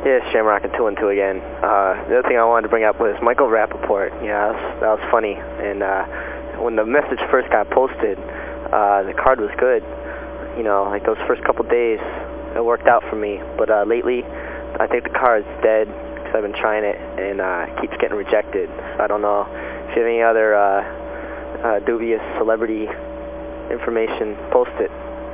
Yeah, Shamrock at 2 and 2 again. Uh, the other thing I wanted to bring up was Michael Rapaport. Yeah, that was, that was funny. And uh, when the message first got posted, uh, the card was good. You know, like those first couple days, it worked out for me. But uh, lately, I think the card's dead because I've been trying it and uh, it keeps getting rejected. So I don't know if you have any other uh, uh, dubious celebrity information, post it.